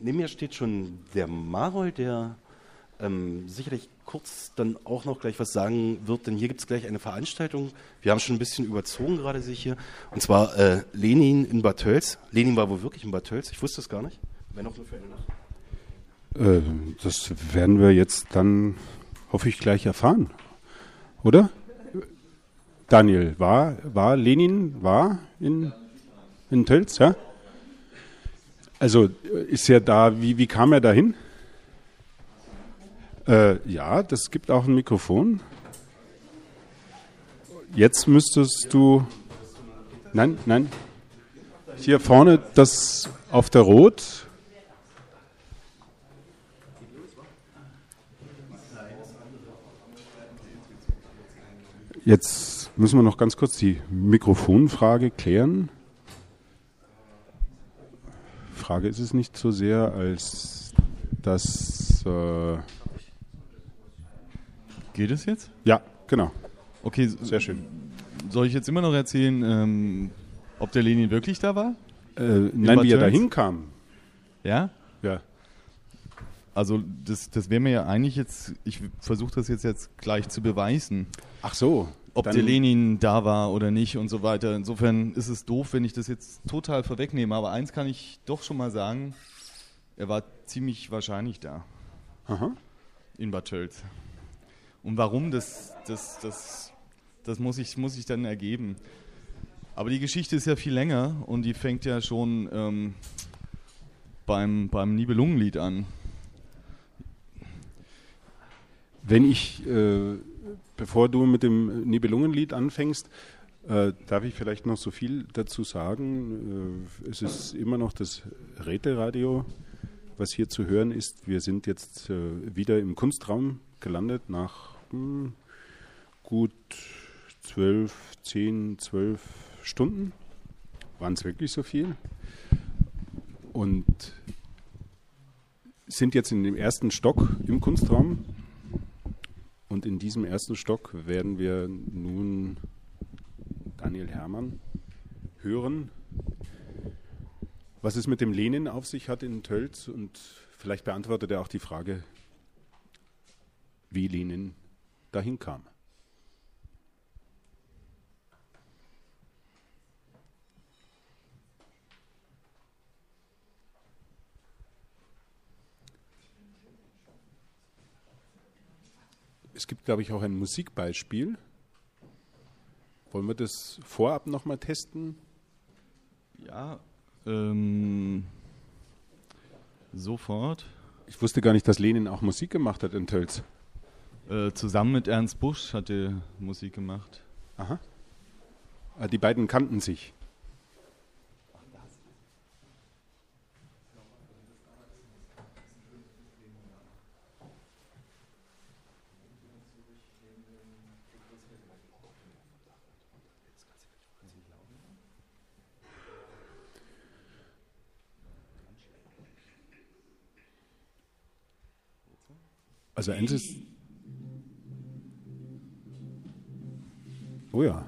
Neben mir steht schon der Marold, der ähm, sicherlich kurz dann auch noch gleich was sagen wird, denn hier gibt es gleich eine Veranstaltung. Wir haben schon ein bisschen überzogen gerade, sehe ich hier. Und zwar äh, Lenin in Bad Tölz. Lenin war wohl wirklich in Bad Tölz, ich wusste es gar nicht. Wenn auch nur für eine Nacht. Äh, das werden wir jetzt dann, hoffe ich, gleich erfahren. Oder? Daniel, war, war Lenin, war in, in Tölz, ja? Also ist er da, wie, wie kam er dahin? Äh, ja, das gibt auch ein Mikrofon. Jetzt müsstest du. Nein, nein. Hier vorne das auf der Rot. Jetzt müssen wir noch ganz kurz die Mikrofonfrage klären. Frage ist es nicht so sehr, als dass. Äh Geht es jetzt? Ja, genau. Okay, sehr schön. Soll ich jetzt immer noch erzählen, ähm, ob der Lenin wirklich da war? Äh, nein, wie er da hinkam. Ja? Ja. Also das, das wäre mir ja eigentlich jetzt, ich versuche das jetzt, jetzt gleich zu beweisen. Ach so. Ob der Lenin da war oder nicht und so weiter. Insofern ist es doof, wenn ich das jetzt total vorwegnehme. Aber eins kann ich doch schon mal sagen, er war ziemlich wahrscheinlich da. Aha. In Bad Tölz. Und warum, das, das, das, das muss, ich, muss ich dann ergeben. Aber die Geschichte ist ja viel länger und die fängt ja schon ähm, beim, beim Nibelungenlied an. Wenn ich, äh, bevor du mit dem Nibelungenlied anfängst, äh, darf ich vielleicht noch so viel dazu sagen? Äh, es ist immer noch das Räteradio, was hier zu hören ist. Wir sind jetzt äh, wieder im Kunstraum gelandet nach hm, gut zwölf, zehn, zwölf Stunden. Waren es wirklich so viel? Und sind jetzt in dem ersten Stock im Kunstraum. Und in diesem ersten Stock werden wir nun Daniel Hermann hören, was es mit dem Lenin auf sich hat in Tölz. Und vielleicht beantwortet er auch die Frage, wie Lenin dahin kam. Es gibt, glaube ich, auch ein Musikbeispiel. Wollen wir das vorab nochmal testen? Ja, ähm, sofort. Ich wusste gar nicht, dass Lenin auch Musik gemacht hat in Tölz. Äh, zusammen mit Ernst Busch hat er Musik gemacht. Aha. Ah, die beiden kannten sich. Also Ernst Oh ja.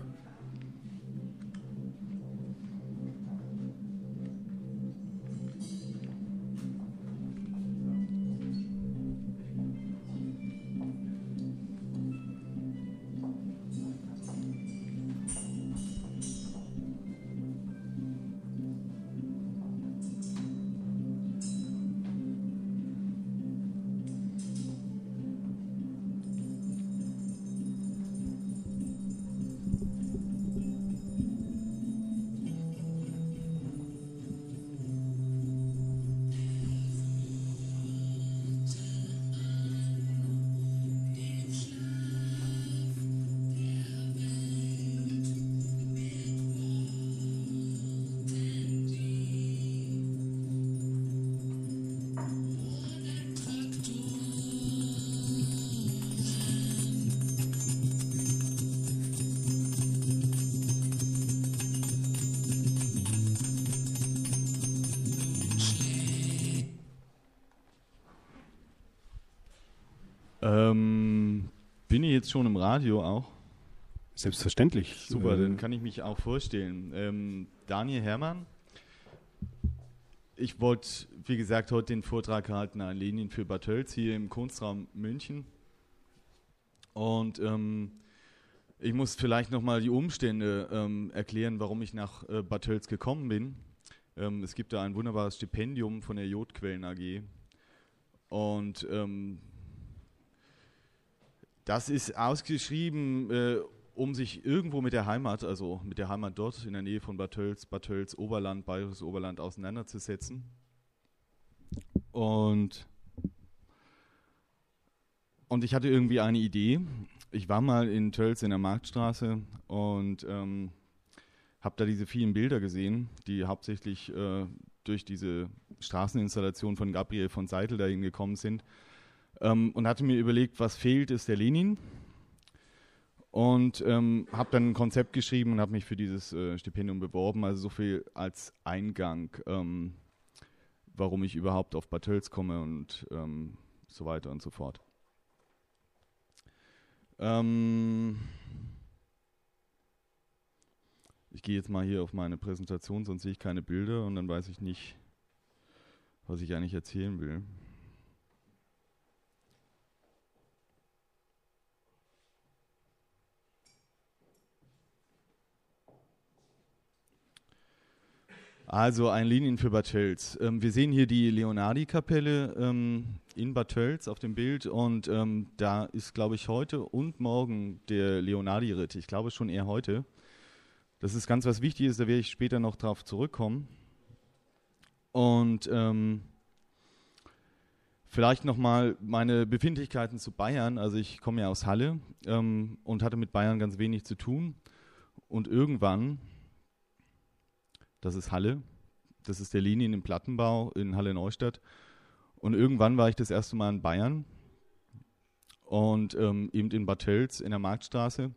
Ähm, bin ich jetzt schon im Radio auch? Selbstverständlich. Super, dann kann ich mich auch vorstellen. Ähm, Daniel Herrmann ich wollte, wie gesagt, heute den Vortrag halten an Lenin für Bad hier im Kunstraum München. Und ähm, ich muss vielleicht nochmal die Umstände ähm, erklären, warum ich nach äh, Bad gekommen bin. Ähm, es gibt da ein wunderbares Stipendium von der Jodquellen AG. Und ähm, das ist ausgeschrieben, äh, um sich irgendwo mit der Heimat, also mit der Heimat dort in der Nähe von Bad Tölz, Bad Tölz, Oberland, Bayerisches Oberland auseinanderzusetzen. Und, und ich hatte irgendwie eine Idee. Ich war mal in Tölz in der Marktstraße und ähm, habe da diese vielen Bilder gesehen, die hauptsächlich äh, durch diese Straßeninstallation von Gabriel von Seitel dahin gekommen sind. Ähm, und hatte mir überlegt, was fehlt, ist der Lenin. Und ähm, habe dann ein Konzept geschrieben und habe mich für dieses äh, Stipendium beworben. Also so viel als Eingang, ähm, warum ich überhaupt auf Bad Tölz komme und ähm, so weiter und so fort. Ähm, ich gehe jetzt mal hier auf meine Präsentation, sonst sehe ich keine Bilder und dann weiß ich nicht, was ich eigentlich erzählen will. Also ein Linien für Bad Tölz. Ähm, wir sehen hier die Leonardi-Kapelle ähm, in Bad Tölz auf dem Bild und ähm, da ist, glaube ich, heute und morgen der Leonardi-Ritt. Ich glaube schon eher heute. Das ist ganz was Wichtiges, da werde ich später noch drauf zurückkommen. Und ähm, vielleicht nochmal meine Befindlichkeiten zu Bayern. Also ich komme ja aus Halle ähm, und hatte mit Bayern ganz wenig zu tun. Und irgendwann, das ist Halle, das ist der Linien im Plattenbau in Halle Neustadt. Und irgendwann war ich das erste Mal in Bayern und ähm, eben in Bad Tölz in der Marktstraße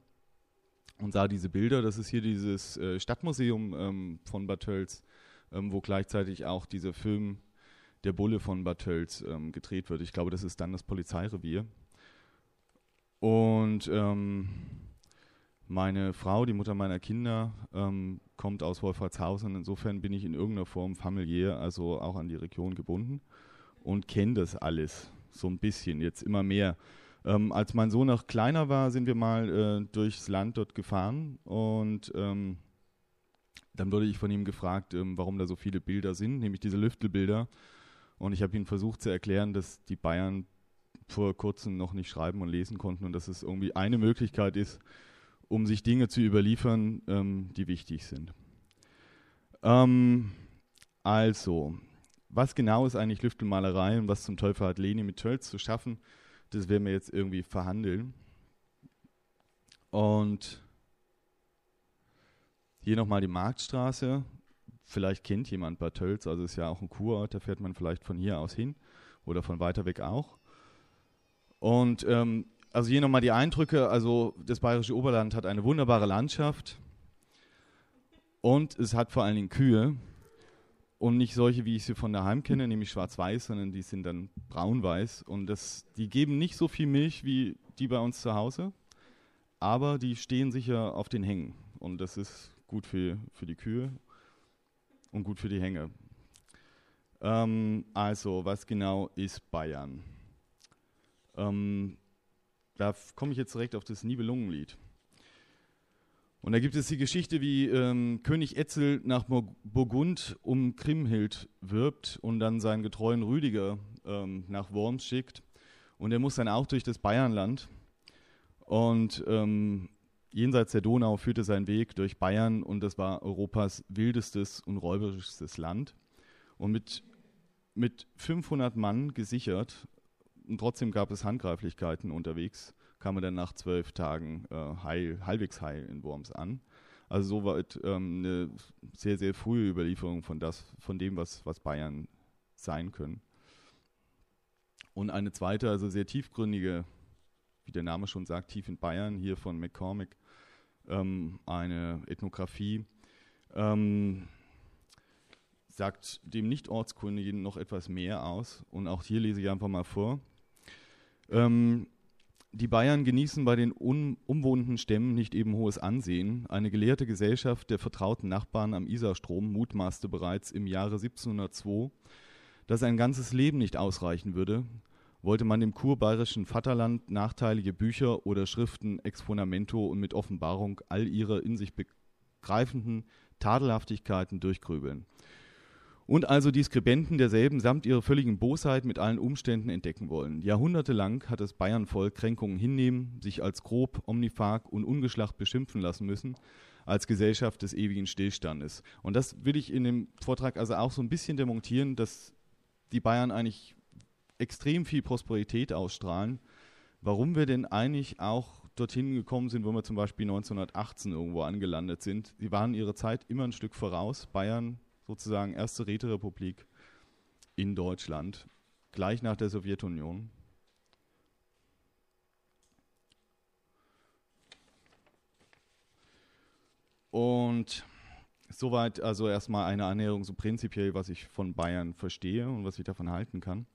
und sah diese Bilder. Das ist hier dieses äh, Stadtmuseum ähm, von Bad Tölz, ähm, wo gleichzeitig auch dieser Film Der Bulle von Bad Tölz ähm, gedreht wird. Ich glaube, das ist dann das Polizeirevier. Und ähm, meine Frau, die Mutter meiner Kinder, ähm, kommt aus Wolfratshausen. Insofern bin ich in irgendeiner Form familiär, also auch an die Region gebunden und kenne das alles so ein bisschen, jetzt immer mehr. Ähm, als mein Sohn noch kleiner war, sind wir mal äh, durchs Land dort gefahren und ähm, dann wurde ich von ihm gefragt, ähm, warum da so viele Bilder sind, nämlich diese Lüftelbilder. Und ich habe ihm versucht zu erklären, dass die Bayern vor kurzem noch nicht schreiben und lesen konnten und dass es irgendwie eine Möglichkeit ist, um sich Dinge zu überliefern, ähm, die wichtig sind. Ähm, also, was genau ist eigentlich Lüftelmalerei und was zum Teufel hat Leni mit Tölz zu schaffen? Das werden wir jetzt irgendwie verhandeln. Und hier nochmal die Marktstraße. Vielleicht kennt jemand Bad Tölz, also ist ja auch ein Kurort, da fährt man vielleicht von hier aus hin oder von weiter weg auch. Und ähm, also hier nochmal die Eindrücke. Also das Bayerische Oberland hat eine wunderbare Landschaft und es hat vor allen Dingen Kühe und nicht solche, wie ich sie von daheim kenne, nämlich schwarz-weiß, sondern die sind dann braun-weiß und das, die geben nicht so viel Milch wie die bei uns zu Hause, aber die stehen sicher auf den Hängen und das ist gut für, für die Kühe und gut für die Hänge. Ähm, also, was genau ist Bayern? Ähm, da komme ich jetzt direkt auf das Nibelungenlied. Und da gibt es die Geschichte, wie ähm, König Etzel nach Burgund um Kriemhild wirbt und dann seinen getreuen Rüdiger ähm, nach Worms schickt. Und er muss dann auch durch das Bayernland. Und ähm, jenseits der Donau führte sein Weg durch Bayern und das war Europas wildestes und räuberischstes Land. Und mit, mit 500 Mann gesichert, und trotzdem gab es Handgreiflichkeiten unterwegs, kam er dann nach zwölf Tagen äh, heil, halbwegs heil in Worms an. Also soweit ähm, eine sehr, sehr frühe Überlieferung von, das, von dem, was, was Bayern sein können. Und eine zweite, also sehr tiefgründige, wie der Name schon sagt, tief in Bayern, hier von McCormick, ähm, eine Ethnographie, ähm, sagt dem Nicht-Ortskundigen noch etwas mehr aus. Und auch hier lese ich einfach mal vor. Ähm, die Bayern genießen bei den un umwohnten Stämmen nicht eben hohes Ansehen. Eine gelehrte Gesellschaft der vertrauten Nachbarn am Isarstrom mutmaßte bereits im Jahre 1702, dass ein ganzes Leben nicht ausreichen würde, wollte man dem kurbayerischen Vaterland nachteilige Bücher oder Schriften exponamento und mit Offenbarung all ihrer in sich begreifenden Tadelhaftigkeiten durchgrübeln und also die Skribenten derselben samt ihrer völligen Bosheit mit allen Umständen entdecken wollen. Jahrhundertelang hat das Bayernvolk Kränkungen hinnehmen, sich als grob, omniphag und ungeschlacht beschimpfen lassen müssen, als Gesellschaft des ewigen Stillstandes. Und das will ich in dem Vortrag also auch so ein bisschen demontieren, dass die Bayern eigentlich extrem viel Prosperität ausstrahlen. Warum wir denn eigentlich auch dorthin gekommen sind, wo wir zum Beispiel 1918 irgendwo angelandet sind. Sie waren ihrer Zeit immer ein Stück voraus. Bayern sozusagen erste Räterepublik in Deutschland, gleich nach der Sowjetunion. Und soweit also erstmal eine Annäherung so prinzipiell, was ich von Bayern verstehe und was ich davon halten kann.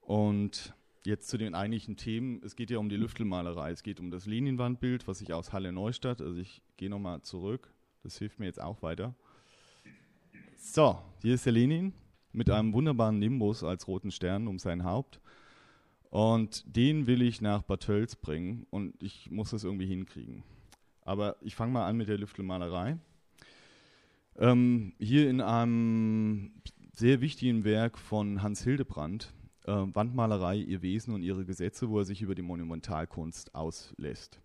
Und jetzt zu den eigentlichen Themen. Es geht ja um die Lüftelmalerei. Es geht um das Linienwandbild, was ich aus Halle Neustadt, also ich gehe nochmal zurück, das hilft mir jetzt auch weiter. So, hier ist der Lenin mit einem wunderbaren Nimbus als roten Stern um sein Haupt. Und den will ich nach Bad Tölz bringen und ich muss das irgendwie hinkriegen. Aber ich fange mal an mit der Lüftelmalerei. Ähm, hier in einem sehr wichtigen Werk von Hans Hildebrand, äh, Wandmalerei, ihr Wesen und ihre Gesetze, wo er sich über die Monumentalkunst auslässt.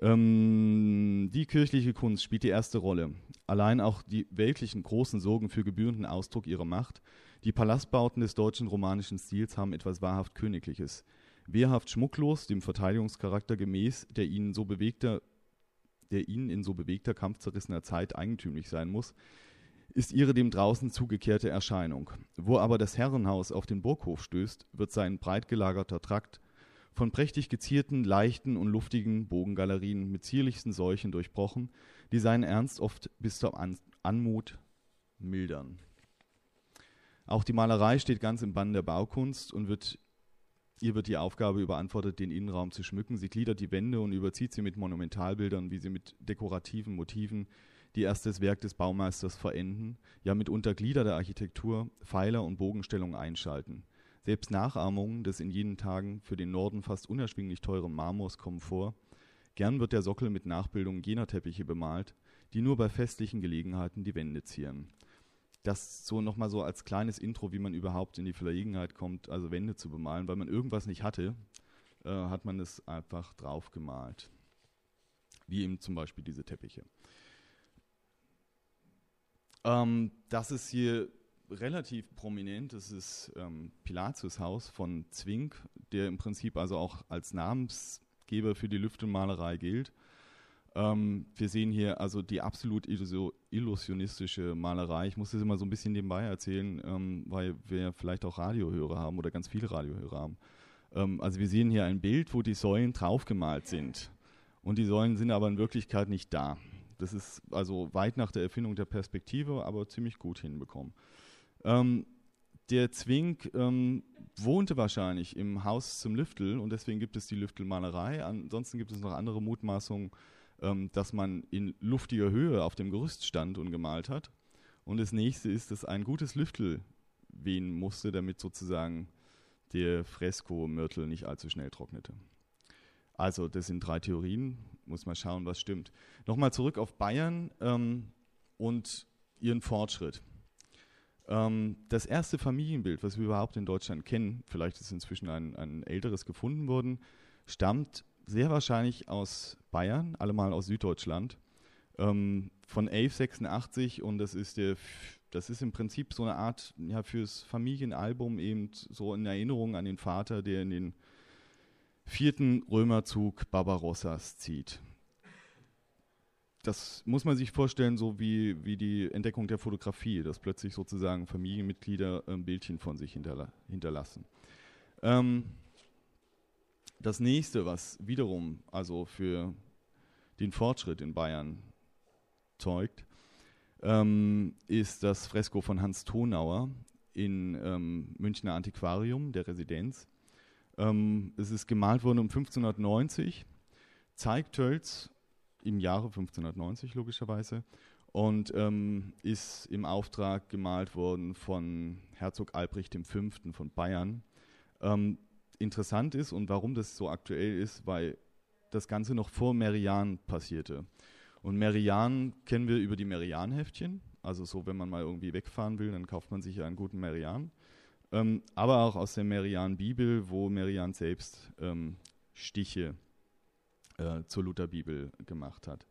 Ähm, die kirchliche Kunst spielt die erste Rolle. Allein auch die weltlichen großen Sorgen für gebührenden Ausdruck ihrer Macht. Die Palastbauten des deutschen romanischen Stils haben etwas wahrhaft Königliches. Wehrhaft schmucklos, dem Verteidigungscharakter gemäß, der ihnen so bewegter, der ihnen in so bewegter, kampfzerrissener Zeit eigentümlich sein muss, ist ihre dem draußen zugekehrte Erscheinung. Wo aber das Herrenhaus auf den Burghof stößt, wird sein breit gelagerter Trakt von prächtig gezierten, leichten und luftigen Bogengalerien mit zierlichsten Säuchen durchbrochen, die seinen Ernst oft bis zur An Anmut mildern. Auch die Malerei steht ganz im Bann der Baukunst und wird, ihr wird die Aufgabe überantwortet, den Innenraum zu schmücken. Sie gliedert die Wände und überzieht sie mit Monumentalbildern, wie sie mit dekorativen Motiven, die erst das Werk des Baumeisters verenden, ja mitunter Glieder der Architektur, Pfeiler und Bogenstellungen einschalten. Selbst Nachahmungen des in jenen Tagen für den Norden fast unerschwinglich teuren Marmors kommen vor. Gern wird der Sockel mit Nachbildungen jener Teppiche bemalt, die nur bei festlichen Gelegenheiten die Wände zieren. Das so nochmal so als kleines Intro, wie man überhaupt in die Verlegenheit kommt, also Wände zu bemalen. Weil man irgendwas nicht hatte, äh, hat man es einfach drauf gemalt. Wie eben zum Beispiel diese Teppiche. Ähm, das ist hier relativ prominent. Das ist ähm, Pilatius-Haus von Zwink, der im Prinzip also auch als Namensgeber für die Lüftelmalerei gilt. Ähm, wir sehen hier also die absolut illusionistische Malerei. Ich muss das immer so ein bisschen nebenbei erzählen, ähm, weil wir vielleicht auch Radiohörer haben oder ganz viele Radiohörer haben. Ähm, also wir sehen hier ein Bild, wo die Säulen draufgemalt sind. Und die Säulen sind aber in Wirklichkeit nicht da. Das ist also weit nach der Erfindung der Perspektive, aber ziemlich gut hinbekommen. Ähm, der Zwink ähm, wohnte wahrscheinlich im Haus zum Lüftel und deswegen gibt es die Lüftelmalerei. Ansonsten gibt es noch andere Mutmaßungen, ähm, dass man in luftiger Höhe auf dem Gerüst stand und gemalt hat. Und das nächste ist, dass ein gutes Lüftel wehen musste, damit sozusagen der Fresko-Mörtel nicht allzu schnell trocknete. Also, das sind drei Theorien. Muss mal schauen, was stimmt. Nochmal zurück auf Bayern ähm, und ihren Fortschritt. Ähm, das erste Familienbild, was wir überhaupt in Deutschland kennen, vielleicht ist inzwischen ein, ein älteres gefunden worden, stammt sehr wahrscheinlich aus Bayern, allemal aus Süddeutschland, ähm, von 1186 und das ist der das ist im Prinzip so eine Art ja, fürs Familienalbum eben so in Erinnerung an den Vater, der in den vierten Römerzug Barbarossas zieht das muss man sich vorstellen, so wie, wie die Entdeckung der Fotografie, dass plötzlich sozusagen Familienmitglieder ein Bildchen von sich hinterla hinterlassen. Ähm, das nächste, was wiederum also für den Fortschritt in Bayern zeugt, ähm, ist das Fresko von Hans Thonauer in ähm, Münchner Antiquarium, der Residenz. Ähm, es ist gemalt worden um 1590, zeigt Tölz im Jahre 1590 logischerweise und ähm, ist im Auftrag gemalt worden von Herzog Albrecht V. von Bayern. Ähm, interessant ist und warum das so aktuell ist, weil das Ganze noch vor Merian passierte. Und Merian kennen wir über die Merian-Heftchen. Also so, wenn man mal irgendwie wegfahren will, dann kauft man sich einen guten Merian. Ähm, aber auch aus der Merian-Bibel, wo Merian selbst ähm, Stiche äh, zur Lutherbibel gemacht hat.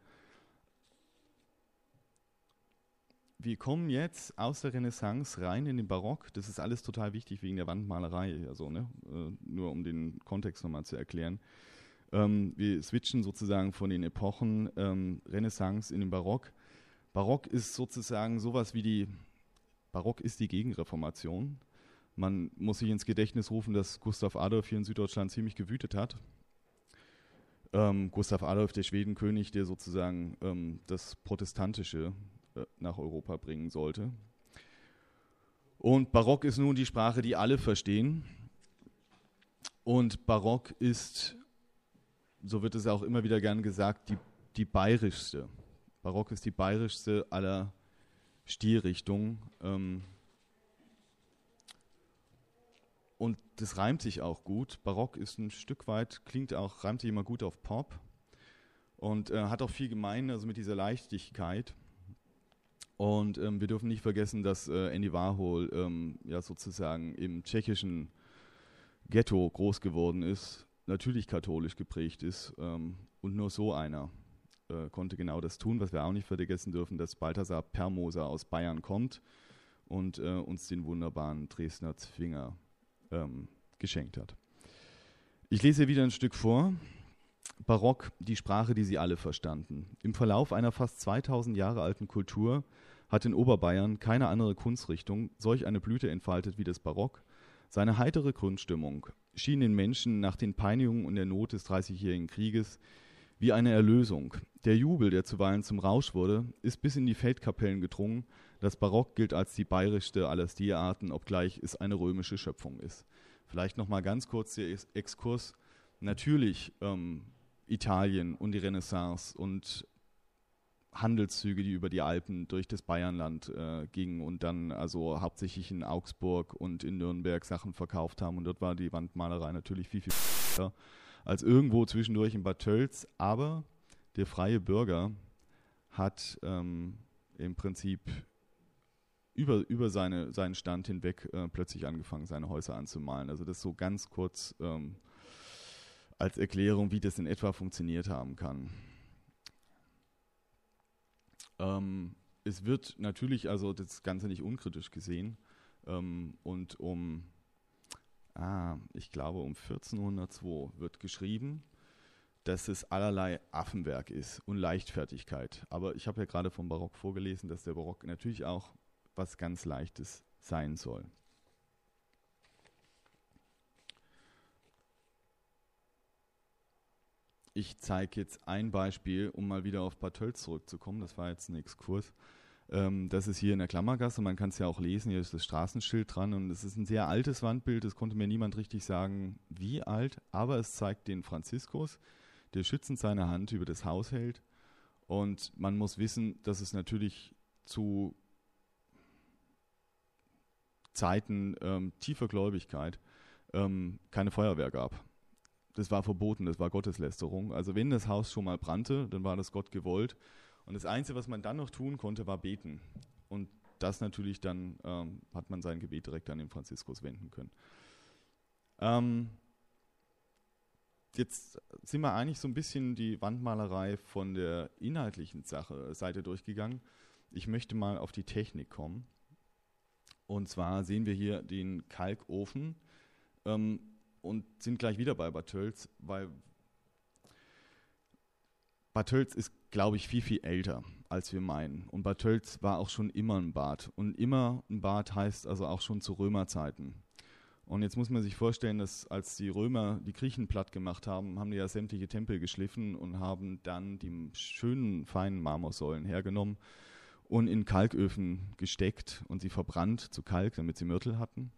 wir kommen jetzt aus der Renaissance rein in den Barock. Das ist alles total wichtig wegen der Wandmalerei, also, ne? Äh, nur um den Kontext nochmal zu erklären. Ähm, wir switchen sozusagen von den Epochen ähm, Renaissance in den Barock. Barock ist sozusagen sowas wie die, Barock ist die Gegenreformation. Man muss sich ins Gedächtnis rufen, dass Gustav Adolf hier in Süddeutschland ziemlich gewütet hat. Ähm, Gustav Adolf, der Schwedenkönig, der sozusagen ähm, das Protestantische äh, nach Europa bringen sollte. Und Barock ist nun die Sprache, die alle verstehen. Und Barock ist, so wird es auch immer wieder gern gesagt, die, die bayerischste. Barock ist die bayerischste aller Stilrichtungen. Ähm, und das reimt sich auch gut. Barock ist ein Stück weit, klingt auch, reimt sich immer gut auf Pop und äh, hat auch viel gemein, also mit dieser Leichtigkeit. Und ähm, wir dürfen nicht vergessen, dass äh, Andy Warhol ähm, ja sozusagen im tschechischen Ghetto groß geworden ist, natürlich katholisch geprägt ist ähm, und nur so einer äh, konnte genau das tun, was wir auch nicht vergessen dürfen, dass Balthasar Permoser aus Bayern kommt und äh, uns den wunderbaren Dresdner Zwinger ähm, geschenkt hat. Ich lese wieder ein Stück vor. Barock, die Sprache, die sie alle verstanden. Im Verlauf einer fast 2000 Jahre alten Kultur hat in Oberbayern keine andere Kunstrichtung solch eine Blüte entfaltet wie das Barock. Seine heitere Grundstimmung schien den Menschen nach den Peinigungen und der Not des Dreißigjährigen Krieges wie eine Erlösung. Der Jubel, der zuweilen zum Rausch wurde, ist bis in die Feldkapellen gedrungen. Das Barock gilt als die bayerischste aller Stilarten, obgleich es eine römische Schöpfung ist. Vielleicht noch mal ganz kurz der Exkurs. Natürlich ähm, Italien und die Renaissance und Handelszüge, die über die Alpen durch das Bayernland äh, gingen und dann also hauptsächlich in Augsburg und in Nürnberg Sachen verkauft haben. Und dort war die Wandmalerei natürlich viel, viel besser als irgendwo zwischendurch in Bad Tölz. Aber der freie Bürger hat ähm, im Prinzip über, über seine, seinen Stand hinweg äh, plötzlich angefangen, seine Häuser anzumalen. Also das so ganz kurz ähm, als Erklärung, wie das in etwa funktioniert haben kann. Ähm, es wird natürlich also das Ganze nicht unkritisch gesehen ähm, und um, ah, ich glaube um 1402 wird geschrieben, dass es allerlei Affenwerk ist und Leichtfertigkeit. Aber ich habe ja gerade vom Barock vorgelesen, dass der Barock natürlich auch was ganz Leichtes sein soll. Ich zeige jetzt ein Beispiel, um mal wieder auf Bad Tölz zurückzukommen. Das war jetzt ein Exkurs. Ähm, das ist hier in der Klammergasse. Man kann es ja auch lesen. Hier ist das Straßenschild dran. Und es ist ein sehr altes Wandbild. Das konnte mir niemand richtig sagen, wie alt. Aber es zeigt den Franziskus, der schützend seine Hand über das Haus hält. Und man muss wissen, dass es natürlich zu Zeiten ähm, tiefer Gläubigkeit ähm, keine Feuerwehr gab das war verboten, das war Gotteslästerung. Also wenn das Haus schon mal brannte, dann war das Gott gewollt. Und das Einzige, was man dann noch tun konnte, war beten. Und das natürlich dann ähm, hat man sein Gebet direkt an den Franziskus wenden können. Ähm, jetzt sind wir eigentlich so ein bisschen die Wandmalerei von der inhaltlichen Sache, Seite durchgegangen. Ich möchte mal auf die Technik kommen. Und zwar sehen wir hier den Kalkofen. Ähm, und sind gleich wieder bei Bad weil Bad ist, glaube ich, viel, viel älter, als wir meinen. Und Bad war auch schon immer ein Bad. Und immer ein Bad heißt also auch schon zu Römerzeiten. Und jetzt muss man sich vorstellen, dass als die Römer die Griechen platt gemacht haben, haben die ja sämtliche Tempel geschliffen und haben dann die schönen, feinen Marmorsäulen hergenommen und in Kalköfen gesteckt und sie verbrannt zu Kalk, damit sie Mörtel hatten.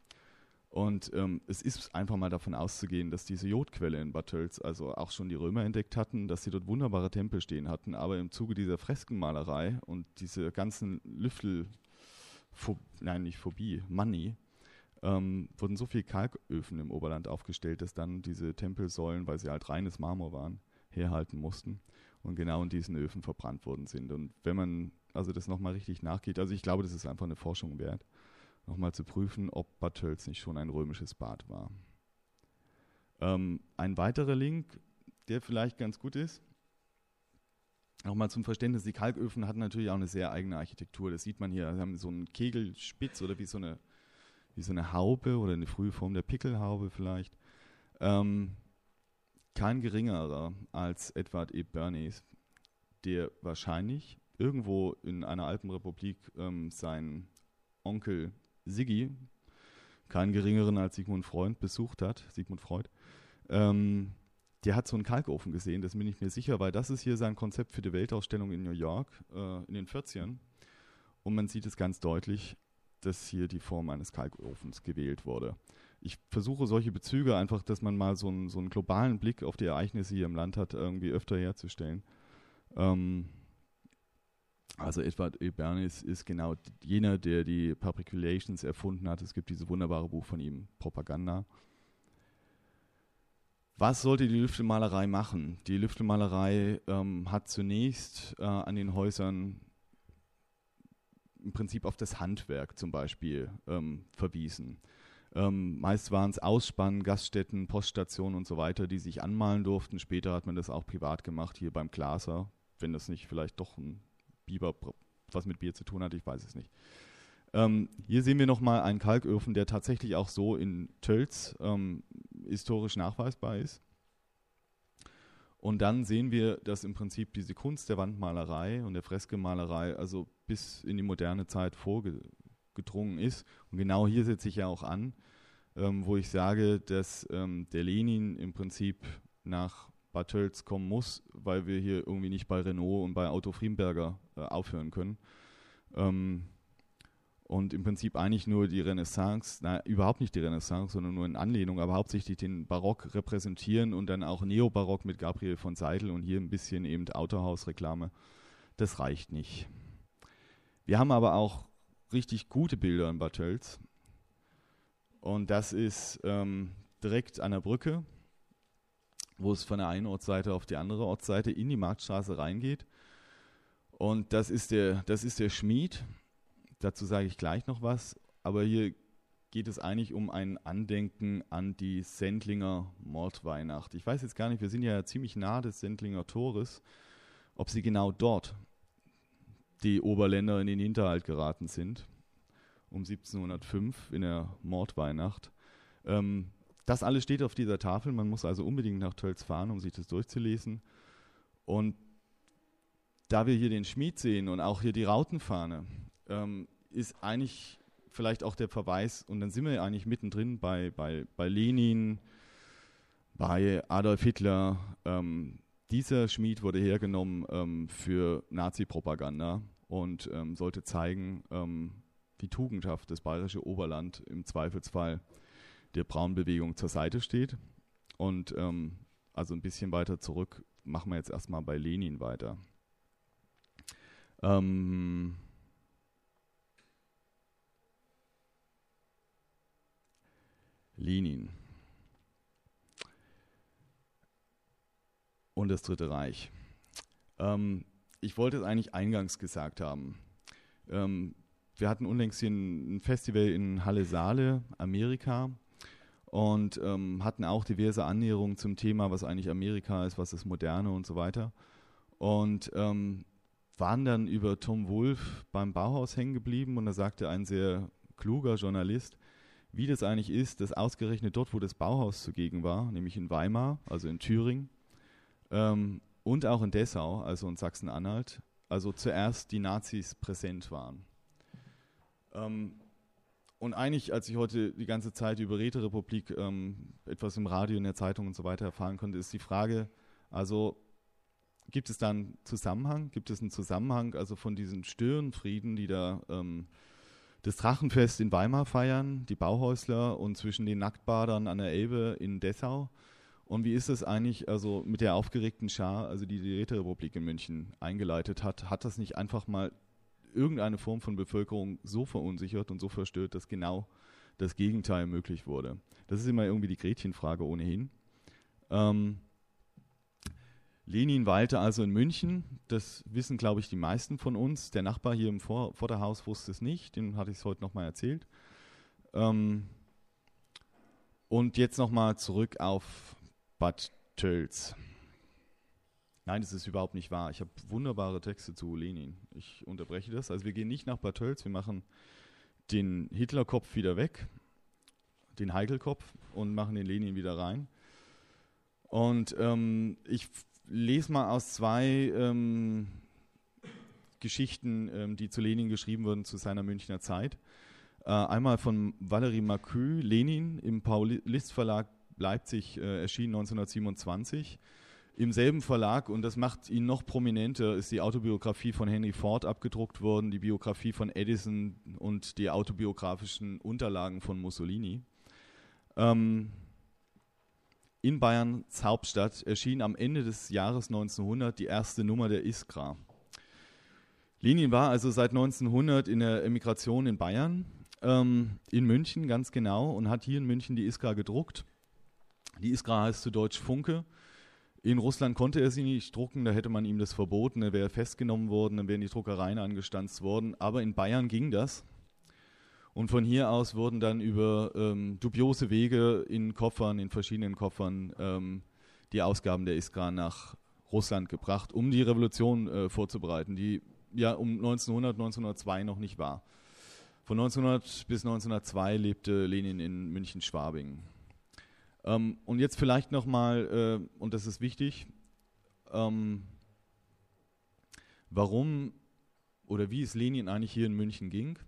Und ähm, es ist einfach mal davon auszugehen, dass diese Jodquelle in Bad Tölz, also auch schon die Römer entdeckt hatten, dass sie dort wunderbare Tempel stehen hatten, aber im Zuge dieser Freskenmalerei und diese ganzen Lüftel, nein, nicht Phobie, Money, ähm, wurden so viele Kalköfen im Oberland aufgestellt, dass dann diese Tempelsäulen, weil sie halt reines Marmor waren, herhalten mussten und genau in diesen Öfen verbrannt worden sind. Und wenn man also das nochmal richtig nachgeht, also ich glaube, das ist einfach eine Forschung wert, nochmal zu prüfen, ob Bad Tölz nicht schon ein römisches Bad war. Ähm, ein weiterer Link, der vielleicht ganz gut ist, Nochmal zum Verständnis, die Kalköfen hatten natürlich auch eine sehr eigene Architektur. Das sieht man hier. Sie haben so einen Kegelspitz oder wie so eine, wie so eine Haube oder eine frühe Form der Pickelhaube vielleicht. Ähm, kein geringerer als Edward E. Bernays, der wahrscheinlich irgendwo in einer Alpenrepublik ähm, seinen Onkel Siggi, keinen geringeren als Sigmund Freud, besucht hat, Sigmund Freud, ähm, der hat so einen Kalkofen gesehen, das bin ich mir sicher, weil das ist hier sein Konzept für die Weltausstellung in New York äh, in den 40ern. Und man sieht es ganz deutlich, dass hier die Form eines Kalkofens gewählt wurde. Ich versuche solche Bezüge einfach, dass man mal so einen, so einen globalen Blick auf die Ereignisse hier im Land hat, irgendwie öfter herzustellen. Ähm, also Edward E. Bernays ist genau jener, der die Public Relations erfunden hat. Es gibt dieses wunderbare Buch von ihm, Propaganda. Was sollte die Lüftelmalerei machen? Die Lüftelmalerei ähm, hat zunächst äh, an den Häusern im Prinzip auf das Handwerk zum Beispiel ähm, verwiesen. Ähm, meist waren es Ausspannen, Gaststätten, Poststationen und so weiter, die sich anmalen durften. Später hat man das auch privat gemacht, hier beim Glaser, wenn das nicht vielleicht doch ein Biber was mit Bier zu tun hat, ich weiß es nicht. Ähm, hier sehen wir nochmal einen Kalköfen, der tatsächlich auch so in Tölz ähm, historisch nachweisbar ist. Und dann sehen wir, dass im Prinzip diese Kunst der Wandmalerei und der Freskemalerei also bis in die moderne Zeit vorgedrungen ist. Und genau hier setze ich ja auch an, ähm, wo ich sage, dass ähm, der Lenin im Prinzip nach Bad Tölz kommen muss, weil wir hier irgendwie nicht bei Renault und bei Auto Friemberger äh, aufhören können. Ähm, und im Prinzip eigentlich nur die Renaissance, na, überhaupt nicht die Renaissance, sondern nur in Anlehnung, aber hauptsächlich den Barock repräsentieren und dann auch Neobarock mit Gabriel von Seidel und hier ein bisschen eben Autohausreklame. Das reicht nicht. Wir haben aber auch richtig gute Bilder in Bad Tölz. Und das ist ähm, direkt an der Brücke wo es von der einen Ortsseite auf die andere Ortsseite in die Marktstraße reingeht. Und das ist der, das ist der Schmied. Dazu sage ich gleich noch was. Aber hier geht es eigentlich um ein Andenken an die Sendlinger Mordweihnacht. Ich weiß jetzt gar nicht, wir sind ja ziemlich nah des Sendlinger Tores, ob sie genau dort die Oberländer in den Hinterhalt geraten sind, um 1705 in der Mordweihnacht. Ähm, das alles steht auf dieser Tafel. Man muss also unbedingt nach Tölz fahren, um sich das durchzulesen. Und da wir hier den Schmied sehen und auch hier die Rautenfahne, ähm, ist eigentlich vielleicht auch der Verweis, und dann sind wir eigentlich mittendrin bei, bei, bei Lenin, bei Adolf Hitler. Ähm, dieser Schmied wurde hergenommen ähm, für Nazi-Propaganda und ähm, sollte zeigen, ähm, wie tugendhaft das bayerische Oberland im Zweifelsfall der Braunbewegung zur Seite steht. Und ähm, also ein bisschen weiter zurück machen wir jetzt erstmal bei Lenin weiter. Ähm, Lenin und das Dritte Reich. Ähm, ich wollte es eigentlich eingangs gesagt haben. Ähm, wir hatten unlängst hier ein Festival in Halle Saale, Amerika und ähm, hatten auch diverse Annäherungen zum Thema, was eigentlich Amerika ist, was ist Moderne und so weiter. Und ähm, waren dann über Tom Wolf beim Bauhaus hängen geblieben und da sagte ein sehr kluger Journalist, wie das eigentlich ist, dass ausgerechnet dort, wo das Bauhaus zugegen war, nämlich in Weimar, also in Thüringen, ähm, und auch in Dessau, also in Sachsen-Anhalt, also zuerst die Nazis präsent waren. Ähm, und eigentlich, als ich heute die ganze Zeit über Räterepublik ähm, etwas im Radio, in der Zeitung und so weiter erfahren konnte, ist die Frage, also gibt es da einen Zusammenhang? Gibt es einen Zusammenhang also von diesen Störenfrieden, die da ähm, das Drachenfest in Weimar feiern, die Bauhäusler und zwischen den Nacktbadern an der Elbe in Dessau. Und wie ist es eigentlich, also mit der aufgeregten Schar, also die die Räterepublik in München eingeleitet hat, hat das nicht einfach mal irgendeine Form von Bevölkerung so verunsichert und so verstört, dass genau das Gegenteil möglich wurde? Das ist immer irgendwie die Gretchenfrage ohnehin. Ähm, Lenin weilte also in München. Das wissen, glaube ich, die meisten von uns. Der Nachbar hier im Vor Vorderhaus wusste es nicht. Den hatte ich es heute nochmal erzählt. Ähm und jetzt nochmal zurück auf Bad Tölz. Nein, das ist überhaupt nicht wahr. Ich habe wunderbare Texte zu Lenin. Ich unterbreche das. Also wir gehen nicht nach Bad Tölz, wir machen den Hitlerkopf wieder weg, den Heikelkopf und machen den Lenin wieder rein. Und ähm, ich lese mal aus zwei ähm, Geschichten, ähm, die zu Lenin geschrieben wurden zu seiner Münchner Zeit. Äh, einmal von Valerie Macue, Lenin im Paulist Verlag Leipzig äh, erschienen 1927. Im selben Verlag, und das macht ihn noch prominenter, ist die Autobiografie von Henry Ford abgedruckt worden, die Biografie von Edison und die autobiografischen Unterlagen von Mussolini. Ähm, in Bayerns Hauptstadt erschien am Ende des Jahres 1900 die erste Nummer der Iskra. Lenin war also seit 1900 in der Emigration in Bayern, ähm, in München ganz genau, und hat hier in München die Iskra gedruckt. Die Iskra heißt zu Deutsch Funke. In Russland konnte er sie nicht drucken, da hätte man ihm das verboten, er wäre festgenommen worden, dann wären die Druckereien angestanzt worden. Aber in Bayern ging das. Und von hier aus wurden dann über ähm, dubiose Wege in Koffern, in verschiedenen Koffern, ähm, die Ausgaben der Iskra nach Russland gebracht, um die Revolution äh, vorzubereiten, die ja um 1900, 1902 noch nicht war. Von 1900 bis 1902 lebte Lenin in München-Schwabing. Ähm, und jetzt vielleicht nochmal, äh, und das ist wichtig, ähm, warum oder wie es Lenin eigentlich hier in München ging.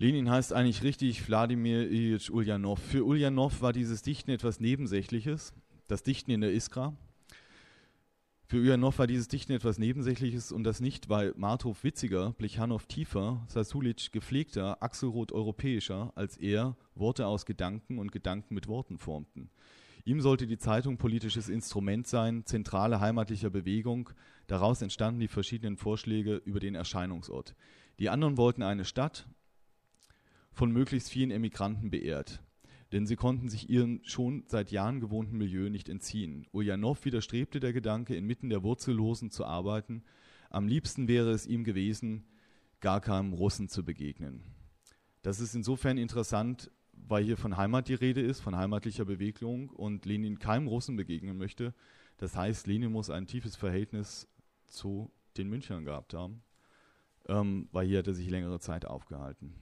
Lenin heißt eigentlich richtig Wladimir Ilyich Ulyanov. Für Ulyanov war dieses Dichten etwas Nebensächliches, das Dichten in der Iskra. Für Ulyanov war dieses Dichten etwas Nebensächliches und das nicht, weil Martov witziger, Plechanow tiefer, Sasulic gepflegter, Axelrod europäischer als er Worte aus Gedanken und Gedanken mit Worten formten. Ihm sollte die Zeitung politisches Instrument sein, zentrale heimatlicher Bewegung. Daraus entstanden die verschiedenen Vorschläge über den Erscheinungsort. Die anderen wollten eine Stadt, von möglichst vielen Emigranten beehrt. Denn sie konnten sich ihrem schon seit Jahren gewohnten Milieu nicht entziehen. Ulyanov widerstrebte der Gedanke, inmitten der Wurzellosen zu arbeiten. Am liebsten wäre es ihm gewesen, gar keinem Russen zu begegnen. Das ist insofern interessant, weil hier von Heimat die Rede ist, von heimatlicher Bewegung und Lenin keinem Russen begegnen möchte. Das heißt, Lenin muss ein tiefes Verhältnis zu den Münchnern gehabt haben, ähm, weil hier hat er sich längere Zeit aufgehalten.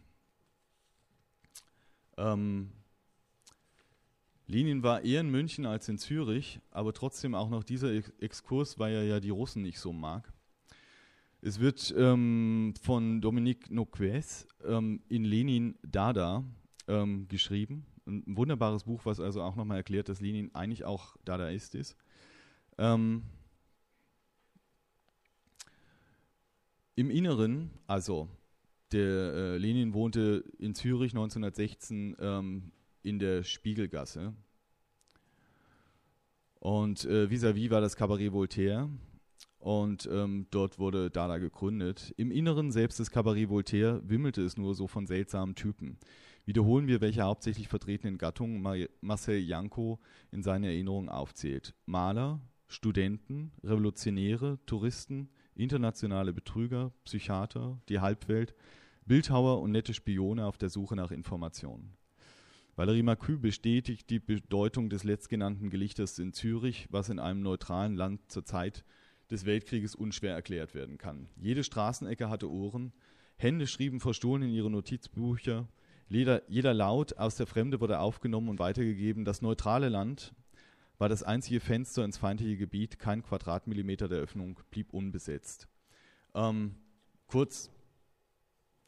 Ähm, Lenin war eher in München als in Zürich, aber trotzdem auch noch dieser Exkurs, weil er ja die Russen nicht so mag. Es wird ähm, von Dominique Noques ähm, in Lenin Dada ähm, geschrieben. Ein wunderbares Buch, was also auch nochmal erklärt, dass Lenin eigentlich auch Dadaist ist. Ähm, Im Inneren, also der äh, Lenin wohnte in Zürich 1916 ähm, in der Spiegelgasse. Und äh, vis-à-vis -vis war das Cabaret Voltaire. Und ähm, dort wurde Dada gegründet. Im Inneren selbst des Cabaret Voltaire wimmelte es nur so von seltsamen Typen. Wiederholen wir, welche hauptsächlich vertretenen Gattungen Marcel Janko in seiner Erinnerung aufzählt. Maler, Studenten, Revolutionäre, Touristen, internationale Betrüger, Psychiater, die Halbwelt, Bildhauer und nette Spione auf der Suche nach Informationen. Valérie Macue bestätigt die Bedeutung des letztgenannten Gelichters in Zürich, was in einem neutralen Land zur Zeit des Weltkrieges unschwer erklärt werden kann. Jede Straßenecke hatte Ohren, Hände schrieben verstohlen in ihre Notizbücher, jeder, jeder Laut aus der Fremde wurde aufgenommen und weitergegeben. Das neutrale Land, war das einzige Fenster ins feindliche Gebiet, kein Quadratmillimeter der Öffnung blieb unbesetzt. Ähm, kurz,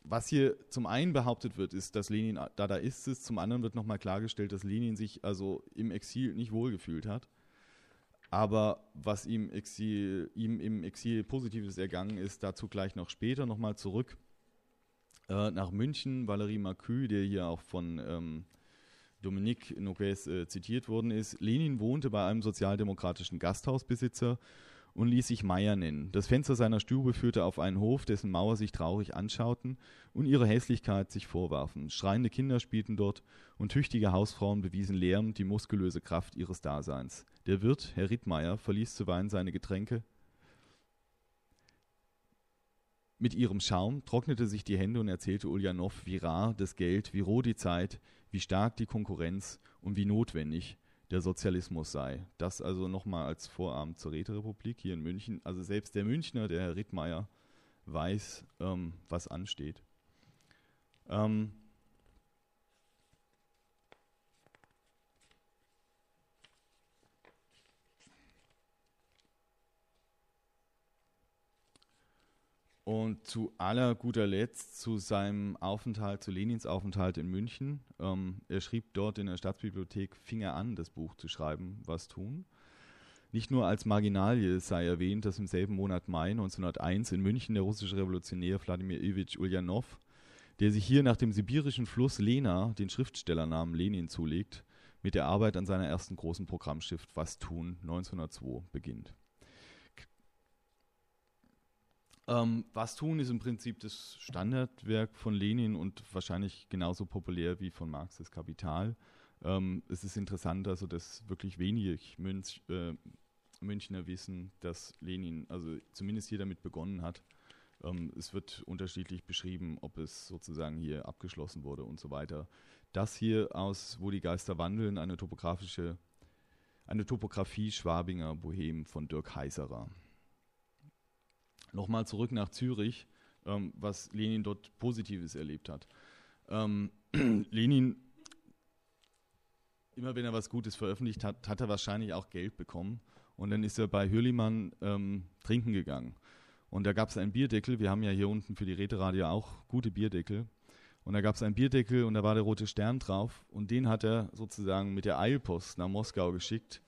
was hier zum einen behauptet wird, ist, dass Lenin Dadaist ist, zum anderen wird nochmal klargestellt, dass Lenin sich also im Exil nicht wohlgefühlt hat. Aber was ihm, Exil, ihm im Exil Positives ergangen ist, dazu gleich noch später nochmal zurück. äh, nach München. Valérie Macue, der hier auch von ähm, Dominique Nogues äh, zitiert worden ist. Lenin wohnte bei einem sozialdemokratischen Gasthausbesitzer und ließ sich Meier nennen. Das Fenster seiner Stube führte auf einen Hof, dessen Mauer sich traurig anschauten und ihre Hässlichkeit sich vorwarfen. Schreiende Kinder spielten dort und tüchtige Hausfrauen bewiesen lärmend die muskulöse Kraft ihres Daseins. Der Wirt, Herr Rittmeier, verließ zuweilen seine Getränke mit ihrem Schaum, trocknete sich die Hände und erzählte Uljanov, wie rar das Geld, wie roh die Zeit, wie stark die Konkurrenz und wie notwendig der Sozialismus sei. Das also nochmal als Vorabend zur Räterepublik hier in München. Also selbst der Münchner, der Herr Rittmeier, weiß, ähm, was ansteht. Ähm, Und zu aller guter Letzt zu seinem Aufenthalt, zu Lenins Aufenthalt in München. Ähm, er schrieb dort in der Staatsbibliothek, fing er an, das Buch zu schreiben, Was tun. Nicht nur als Marginalie sei erwähnt, dass im selben Monat Mai 1901 in München der russische Revolutionär Wladimir Ilyich Ulyanov, der sich hier nach dem sibirischen Fluss Lena den Schriftstellernamen Lenin zulegt, mit der Arbeit an seiner ersten großen Programmschrift Was tun 1902 beginnt. Ähm, Was tun ist im Prinzip das Standardwerk von Lenin und wahrscheinlich genauso populär wie von Marx das Kapital. Ähm, es ist interessant, also dass wirklich wenig Münch, äh, Münchner wissen, dass Lenin, also zumindest hier damit begonnen hat. Ähm, es wird unterschiedlich beschrieben, ob es sozusagen hier abgeschlossen wurde und so weiter. Das hier aus Wo die Geister wandeln, eine topografische, eine Topografie Schwabinger Bohem von Dirk Heiserer. Nochmal zurück nach Zürich, ähm, was Lenin dort Positives erlebt hat. Ähm, Lenin, immer wenn er was Gutes veröffentlicht hat, hat er wahrscheinlich auch Geld bekommen. Und dann ist er bei Hürlimann ähm, trinken gegangen. Und da gab es einen Bierdeckel. Wir haben ja hier unten für die Räteradio auch gute Bierdeckel. Und da gab es einen Bierdeckel und da war der rote Stern drauf. Und den hat er sozusagen mit der Eilpost nach Moskau geschickt.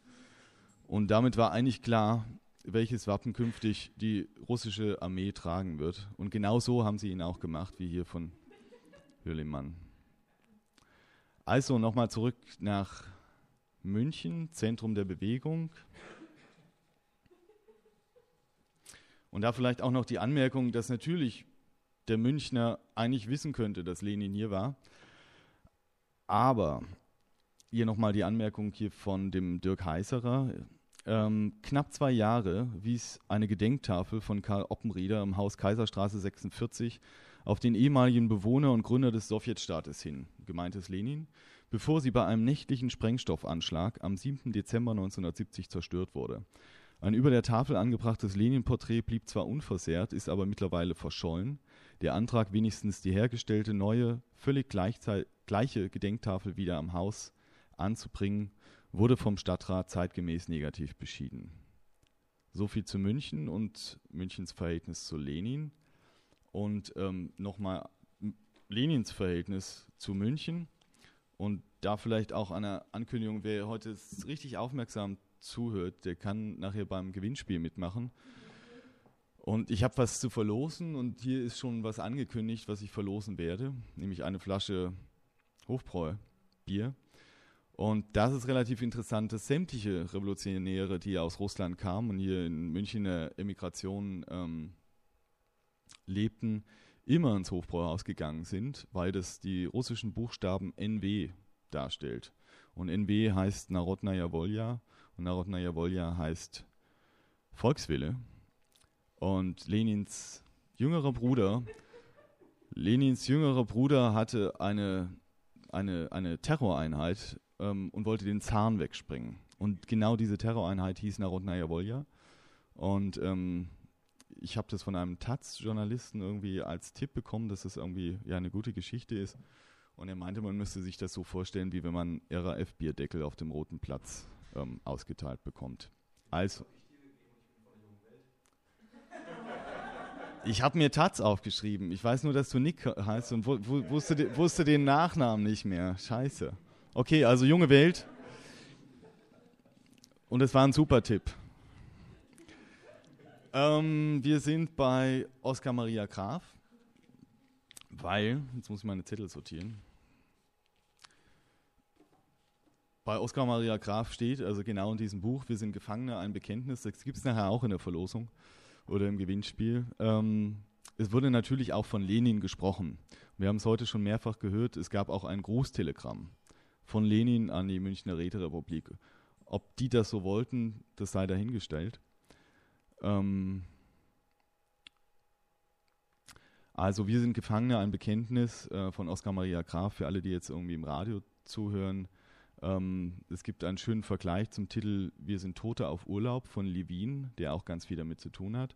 Und damit war eigentlich klar, welches Wappen künftig die russische Armee tragen wird. Und genau so haben sie ihn auch gemacht, wie hier von Hürlimann. Also nochmal zurück nach München, Zentrum der Bewegung. Und da vielleicht auch noch die Anmerkung, dass natürlich der Münchner eigentlich wissen könnte, dass Lenin hier war. Aber hier nochmal die Anmerkung hier von dem Dirk Heißerer, ähm, knapp zwei Jahre wies eine Gedenktafel von Karl Oppenrieder im Haus Kaiserstraße 46 auf den ehemaligen Bewohner und Gründer des Sowjetstaates hin, gemeint ist Lenin, bevor sie bei einem nächtlichen Sprengstoffanschlag am 7. Dezember 1970 zerstört wurde. Ein über der Tafel angebrachtes Lenin-Porträt blieb zwar unversehrt, ist aber mittlerweile verschollen. Der Antrag, wenigstens die hergestellte neue, völlig gleiche Gedenktafel wieder am Haus anzubringen, wurde vom Stadtrat zeitgemäß negativ beschieden. So viel zu München und Münchens Verhältnis zu Lenin. Und ähm, nochmal Lenins Verhältnis zu München. Und da vielleicht auch eine Ankündigung, wer heute richtig aufmerksam zuhört, der kann nachher beim Gewinnspiel mitmachen. Und ich habe was zu verlosen und hier ist schon was angekündigt, was ich verlosen werde, nämlich eine Flasche Hofbräu Bier. Und das ist relativ interessant, dass sämtliche Revolutionäre, die aus Russland kamen und hier in München in der Emigration ähm, lebten, immer ins Hofbräuhaus gegangen sind, weil das die russischen Buchstaben NW darstellt. Und NW heißt Narodnaya Volja und Narodnaya Volja heißt Volkswille. Und Lenins jüngerer Bruder, Lenins jüngerer Bruder hatte eine, eine, eine Terroreinheit ähm, und wollte den Zahn wegspringen. Und genau diese Terroreinheit hieß Narodnaya Volja. Und ähm, ich habe das von einem Taz-Journalisten irgendwie als Tipp bekommen, dass es das irgendwie ja eine gute Geschichte ist. Und er meinte, man müsste sich das so vorstellen, wie wenn man RAF-Bierdeckel auf dem Roten Platz ähm, ausgeteilt bekommt. Also. Ich habe mir Taz aufgeschrieben. Ich weiß nur, dass du Nick heißt und wusste, wusste den Nachnamen nicht mehr. Scheiße. Okay, also junge Welt. Und es war ein super Tipp. Ähm, wir sind bei Oskar Maria Graf. Weil, jetzt muss ich meine Zettel sortieren. Bei Oskar Maria Graf steht, also genau in diesem Buch, wir sind Gefangene, ein Bekenntnis, das gibt es nachher auch in der Verlosung oder im Gewinnspiel. Ähm, es wurde natürlich auch von Lenin gesprochen. Wir haben es heute schon mehrfach gehört, es gab auch ein Grußtelegramm von Lenin an die Münchner Räterepublik. Ob die das so wollten, das sei dahingestellt. Ähm, also wir sind Gefangene, ein Bekenntnis äh, von Oskar Maria Graf für alle, die jetzt irgendwie im Radio zuhören. Ähm, es gibt einen schönen Vergleich zum Titel Wir sind Tote auf Urlaub von Levin, der auch ganz viel damit zu tun hat.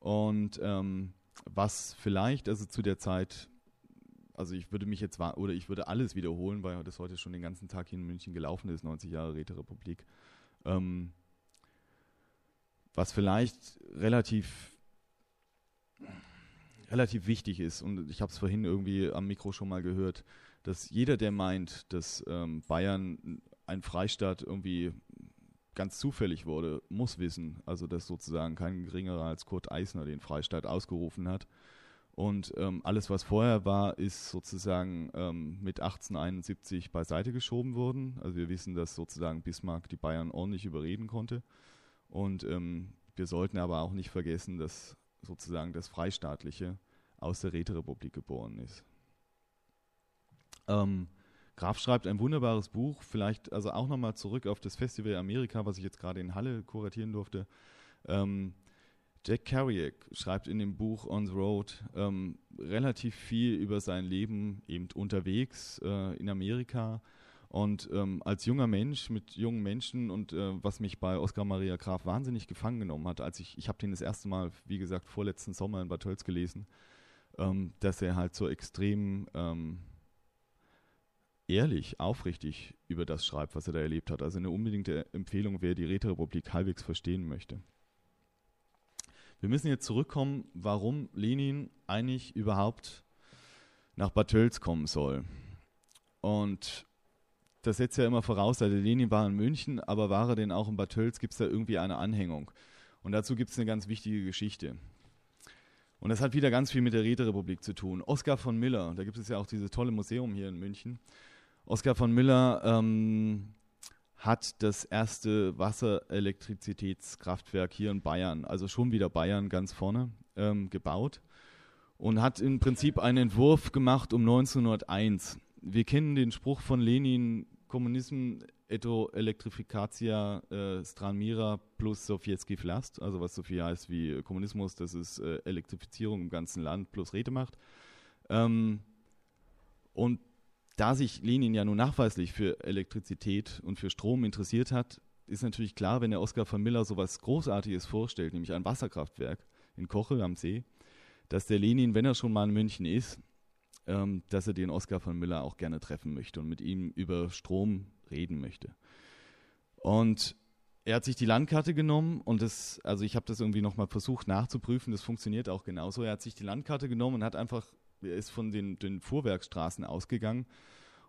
Und ähm, was vielleicht, also zu der Zeit, also ich würde mich jetzt, oder ich würde alles wiederholen, weil das heute schon den ganzen Tag hier in München gelaufen ist, 90 Jahre Räterepublik. Ähm, was vielleicht relativ relativ wichtig ist, und ich habe es vorhin irgendwie am Mikro schon mal gehört, dass jeder, der meint, dass ähm, Bayern ein Freistaat irgendwie ganz zufällig wurde, muss wissen, also dass sozusagen kein geringerer als Kurt Eisner den Freistaat ausgerufen hat. Und ähm, alles, was vorher war, ist sozusagen ähm, mit 1871 beiseite geschoben worden. Also wir wissen, dass sozusagen Bismarck die Bayern ordentlich überreden konnte. Und ähm, wir sollten aber auch nicht vergessen, dass sozusagen das Freistaatliche aus der Räterepublik geboren ist. Ähm, Graf schreibt ein wunderbares Buch, vielleicht also auch nochmal zurück auf das Festival Amerika, was ich jetzt gerade in Halle kuratieren durfte. Ähm, Jack Kerouac schreibt in dem Buch On the Road ähm, relativ viel über sein Leben eben unterwegs äh, in Amerika und ähm, als junger Mensch mit jungen Menschen und äh, was mich bei Oskar Maria Graf wahnsinnig gefangen genommen hat, als ich, ich habe den das erste Mal, wie gesagt, vorletzten Sommer in Bad Tölz gelesen, ähm, dass er halt so extrem ähm, ehrlich, aufrichtig über das schreibt, was er da erlebt hat. Also eine unbedingte Empfehlung, wer die Räterepublik halbwegs verstehen möchte. Wir müssen jetzt zurückkommen, warum Lenin eigentlich überhaupt nach Bad Tölz kommen soll. Und das setzt ja immer voraus, also Lenin war in München, aber war er denn auch in Bad Tölz, gibt es da irgendwie eine Anhängung. Und dazu gibt es eine ganz wichtige Geschichte. Und das hat wieder ganz viel mit der Räterepublik zu tun. Oskar von Miller, da gibt es ja auch dieses tolle Museum hier in München. Oskar von Miller ähm, hat das erste Wasserelektrizitätskraftwerk hier in Bayern, also schon wieder Bayern ganz vorne, ähm, gebaut und hat im Prinzip einen Entwurf gemacht um 1901. Wir kennen den Spruch von Lenin, Kommunismus eto elektrifikatia äh, stranmira plus Sowjetski Vlast, also was so viel heißt wie Kommunismus, das ist äh, Elektrifizierung im ganzen Land plus Rätemacht. Ähm, und da sich Lenin ja nun nachweislich für Elektrizität und für Strom interessiert hat, ist natürlich klar, wenn der Oskar von Miller so was Großartiges vorstellt, nämlich ein Wasserkraftwerk in Kochel am See, dass der Lenin, wenn er schon mal in München ist, ähm, dass er den Oskar von Miller auch gerne treffen möchte und mit ihm über Strom reden möchte. Und er hat sich die Landkarte genommen und das, also ich habe das irgendwie nochmal versucht nachzuprüfen, das funktioniert auch genauso. Er hat sich die Landkarte genommen und hat einfach, er ist von den, den Fuhrwerksstraßen ausgegangen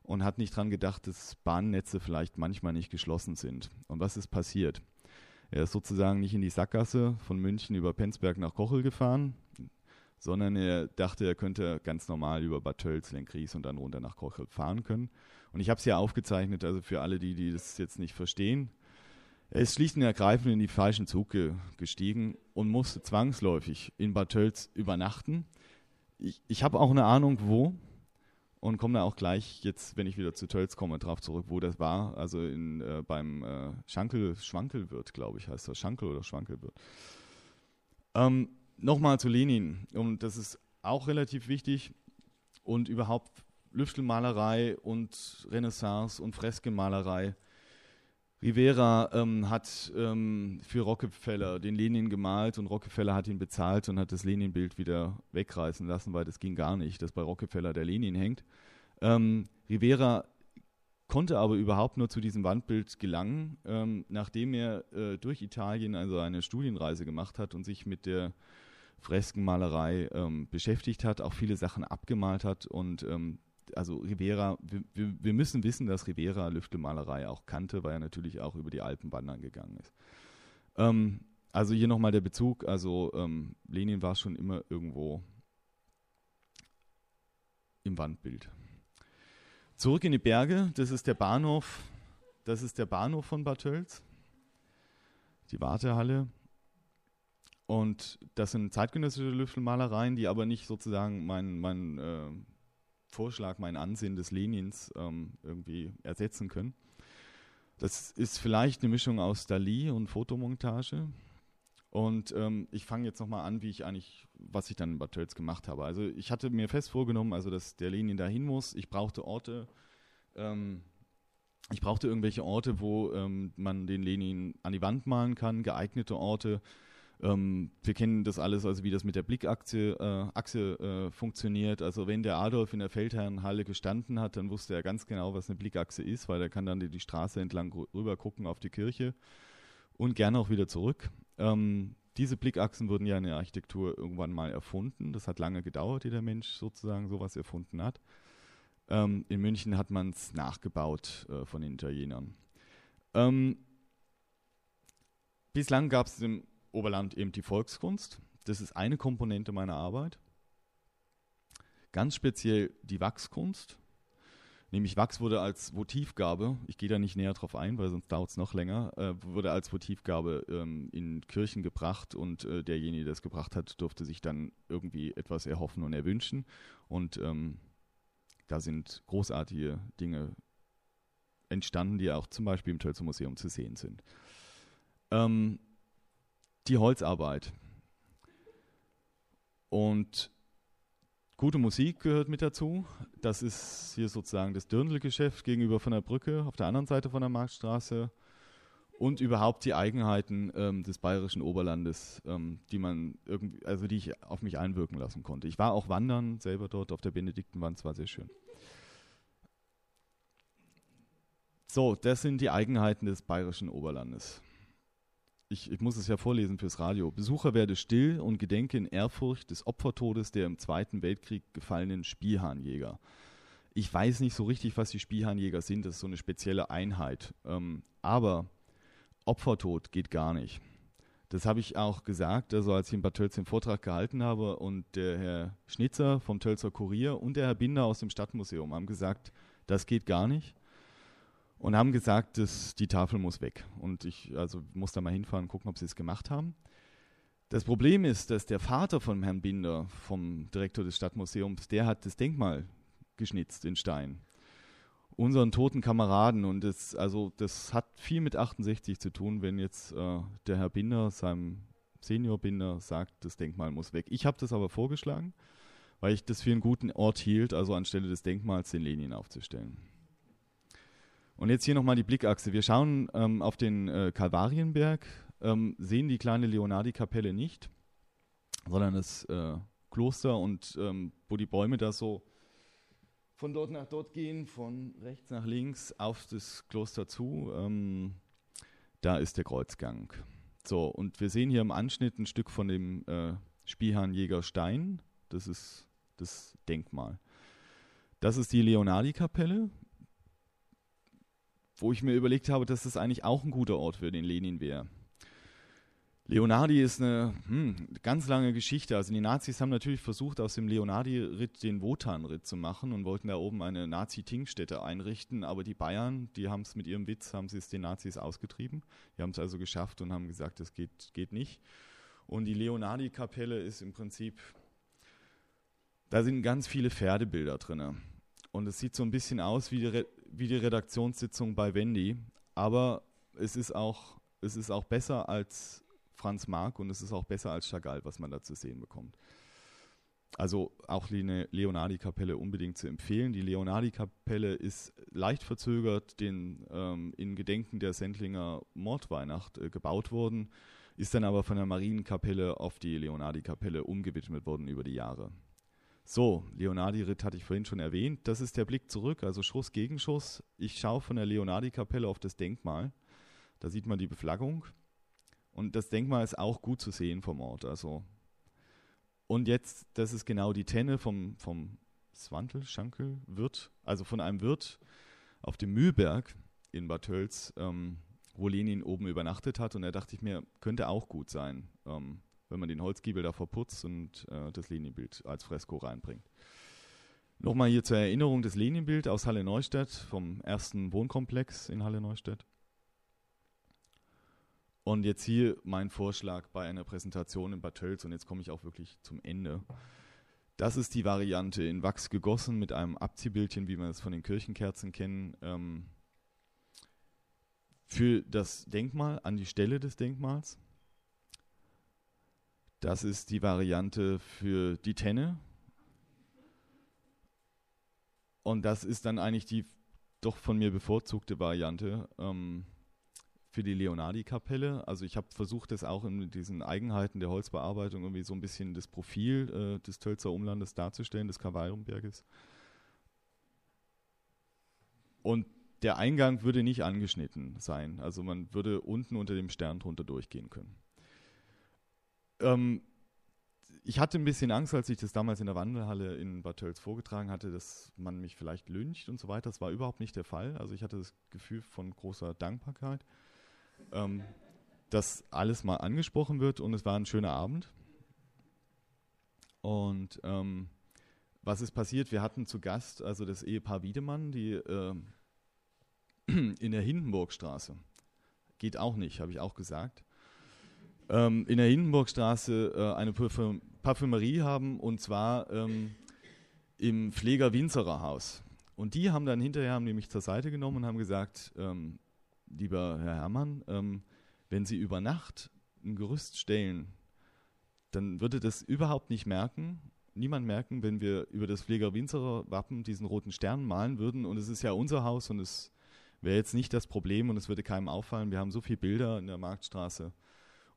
und hat nicht dran gedacht, dass Bahnnetze vielleicht manchmal nicht geschlossen sind. Und was ist passiert? Er ist sozusagen nicht in die Sackgasse von München über Penzberg nach Kochel gefahren, sondern er dachte, er könnte ganz normal über Bad Tölz, Lenkries und dann runter nach Kochel fahren können. Und ich habe es ja aufgezeichnet, also für alle, die, die das jetzt nicht verstehen. Er ist schlicht und ergreifend in die falschen Zug ge gestiegen und musste zwangsläufig in Bad Tölz übernachten. Ich, ich habe auch eine Ahnung, wo und komme da auch gleich jetzt, wenn ich wieder zu Tölz komme, drauf zurück, wo das war. Also in, äh, beim äh, Schankel, Schwankelwirt, glaube ich, heißt das. Schankel oder Schwankelwirt. Ähm, Nochmal zu Lenin. Und das ist auch relativ wichtig. Und überhaupt Lüftelmalerei und Renaissance und Freskenmalerei. Rivera ähm, hat ähm, für Rockefeller den Lenin gemalt und Rockefeller hat ihn bezahlt und hat das Lenin-Bild wieder wegreißen lassen, weil das ging gar nicht, dass bei Rockefeller der Lenin hängt. Ähm, Rivera konnte aber überhaupt nur zu diesem Wandbild gelangen, ähm, nachdem er äh, durch Italien also eine Studienreise gemacht hat und sich mit der Freskenmalerei ähm, beschäftigt hat, auch viele Sachen abgemalt hat und ähm, also Rivera, wir, wir, müssen wissen, dass Rivera Lüftelmalerei auch kannte, weil er natürlich auch über die Alpen wandern gegangen ist. Ähm, also hier nochmal der Bezug, also ähm, Lenin war schon immer irgendwo im Wandbild. Zurück in die Berge, das ist der Bahnhof, das ist der Bahnhof von Bad Tölz, die Wartehalle. Und das sind zeitgenössische Lüftelmalereien, die aber nicht sozusagen mein, mein äh, Vorschlag, mein Ansehen des Lenins ähm, irgendwie ersetzen können. Das ist vielleicht eine Mischung aus Dali und Fotomontage. Und ähm, ich fange jetzt nochmal an, wie ich eigentlich, was ich dann Bad Tölz gemacht habe. Also ich hatte mir fest vorgenommen, also dass der Lenin dahin muss. Ich brauchte Orte, ähm, ich brauchte irgendwelche Orte, wo ähm, man den Lenin an die Wand malen kann, geeignete Orte. Ähm, wir kennen das alles, also wie das mit der Blickachse äh, Achse, äh, funktioniert. Also wenn der Adolf in der Feldherrenhalle gestanden hat, dann wusste er ganz genau, was eine Blickachse ist, weil er kann dann die, die Straße entlang rüber gucken auf die Kirche und gerne auch wieder zurück. Ähm, diese Blickachsen wurden ja in der Architektur irgendwann mal erfunden. Das hat lange gedauert, ehe der Mensch sozusagen sowas erfunden hat. Ähm, in München hat man es nachgebaut äh, von den Italienern. Ähm, bislang gab es im Oberland eben die Volkskunst. Das ist eine Komponente meiner Arbeit. Ganz speziell die Wachskunst. Nämlich Wachs wurde als Votivgabe, ich gehe da nicht näher drauf ein, weil sonst dauert es noch länger, äh, wurde als Votivgabe ähm, in Kirchen gebracht und äh, derjenige, der es gebracht hat, durfte sich dann irgendwie etwas erhoffen und erwünschen. Und ähm, da sind großartige Dinge entstanden, die auch zum Beispiel im Tölzer Museum zu sehen sind. Ähm, die Holzarbeit. Und Gute Musik gehört mit dazu. Das ist hier sozusagen das Dirndlgeschäft gegenüber von der Brücke auf der anderen Seite von der Marktstraße und überhaupt die Eigenheiten ähm, des bayerischen Oberlandes, ähm, die man irgendwie, also die ich auf mich einwirken lassen konnte. Ich war auch wandern selber dort auf der Benediktenwand, es war sehr schön. So, das sind die Eigenheiten des bayerischen Oberlandes ich, ich, muss es ja vorlesen fürs Radio. Besucher werde still und gedenke in Ehrfurcht des Opfertodes der im Zweiten Weltkrieg gefallenen Spielhahnjäger. Ich weiß nicht so richtig, was die Spielhahnjäger sind. Das ist so eine spezielle Einheit. Ähm, aber Opfertod geht gar nicht. Das habe ich auch gesagt, also als ich in Bad Tölz den Vortrag gehalten habe und der Herr Schnitzer vom Tölzer Kurier und der Herr Binder aus dem Stadtmuseum haben gesagt, das geht gar nicht und haben gesagt, dass die Tafel muss weg. Und ich also muss da mal hinfahren und gucken, ob sie es gemacht haben. Das Problem ist, dass der Vater von Herrn Binder, vom Direktor des Stadtmuseums, der hat das Denkmal geschnitzt in Stein. Unseren toten Kameraden. Und das, also, das hat viel mit 68 zu tun, wenn jetzt äh, der Herr Binder, seinem Senior Binder, sagt, das Denkmal muss weg. Ich habe das aber vorgeschlagen, weil ich das für einen guten Ort hielt, also anstelle des Denkmals den Lenin aufzustellen. Und jetzt hier nochmal die Blickachse. Wir schauen ähm, auf den äh, Kalvarienberg, ähm, sehen die kleine Leonardi-Kapelle nicht, sondern das äh, Kloster und ähm, wo die Bäume da so von dort nach dort gehen, von rechts nach links auf das Kloster zu. Ähm, da ist der Kreuzgang. So, und wir sehen hier im Anschnitt ein Stück von dem äh, Spielhahnjäger Stein. Das ist das Denkmal. Das ist die Leonardi-Kapelle wo ich mir überlegt habe, dass das eigentlich auch ein guter Ort für den Lenin wäre. Leonardi ist eine hm, ganz lange Geschichte. Also die Nazis haben natürlich versucht, aus dem Leonardi-Ritt den Wotan-Ritt zu machen und wollten da oben eine Nazi-Tinkstätte einrichten. Aber die Bayern, die haben es mit ihrem Witz, haben sie es den Nazis ausgetrieben. Die haben es also geschafft und haben gesagt, das geht, geht nicht. Und die Leonardi-Kapelle ist im Prinzip, da sind ganz viele Pferdebilder drin. Und es sieht so ein bisschen aus wie die, wie die Redaktionssitzung bei Wendy. Aber es ist auch, es ist auch besser als Franz Marc und es ist auch besser als Chagall, was man da zu sehen bekommt. Also auch die Leonardi-Kapelle unbedingt zu empfehlen. Die Leonardi-Kapelle ist leicht verzögert den, ähm, in Gedenken der Sendlinger Mordweihnacht äh, gebaut worden, ist dann aber von der Marienkapelle auf die Leonardi-Kapelle umgewidmet worden über die Jahre. So, Leonardi-Ritt hatte ich vorhin schon erwähnt. Das ist der Blick zurück, also Schuss gegen Schuss. Ich schaue von der Leonardi-Kapelle auf das Denkmal. Da sieht man die Beflaggung. Und das Denkmal ist auch gut zu sehen vom Ort. Also. Und jetzt, das ist genau die Tenne vom, vom Swantel, Schankel, Wirt, also von einem Wirt auf dem Mühlberg in Bad Tölz, ähm, wo Lenin oben übernachtet hat. Und da dachte ich mir, könnte auch gut sein. Ähm, wenn man den Holzgiebel da verputzt und äh, das Linienbild als Fresko reinbringt. Nochmal hier zur Erinnerung das Leninbild aus Halle Neustadt vom ersten Wohnkomplex in Halle Neustadt. Und jetzt hier mein Vorschlag bei einer Präsentation in Bad Tölz und jetzt komme ich auch wirklich zum Ende. Das ist die Variante in Wachs gegossen mit einem Abziehbildchen, wie wir es von den Kirchenkerzen kennen, ähm, für das Denkmal an die Stelle des Denkmals. Das ist die Variante für die Tenne, und das ist dann eigentlich die doch von mir bevorzugte Variante ähm, für die Leonardi-Kapelle. Also ich habe versucht, das auch in diesen Eigenheiten der Holzbearbeitung irgendwie so ein bisschen das Profil äh, des Tölzer Umlandes darzustellen, des Kavalrumberges. Und der Eingang würde nicht angeschnitten sein. Also man würde unten unter dem Stern drunter durchgehen können. Ähm, ich hatte ein bisschen Angst, als ich das damals in der Wandelhalle in Bad Tölz vorgetragen hatte, dass man mich vielleicht lyncht und so weiter. Das war überhaupt nicht der Fall. Also ich hatte das Gefühl von großer Dankbarkeit, ähm, dass alles mal angesprochen wird und es war ein schöner Abend. Und ähm, was ist passiert? Wir hatten zu Gast also das Ehepaar Wiedemann, die äh, in der Hindenburgstraße. Geht auch nicht, habe ich auch gesagt ähm, in der Hindenburgstraße äh, eine Parfüm Parfümerie haben und zwar ähm, im Pfleger Winzerer Haus. Und die haben dann hinterher haben die mich zur Seite genommen und haben gesagt, ähm, lieber Herr Herrmann, ähm, wenn Sie über Nacht ein Gerüst stellen, dann würde das überhaupt nicht merken, niemand merken, wenn wir über das Pfleger Winzerer Wappen diesen roten Stern malen würden. Und es ist ja unser Haus und es wäre jetzt nicht das Problem und es würde keinem auffallen. Wir haben so viele Bilder in der Marktstraße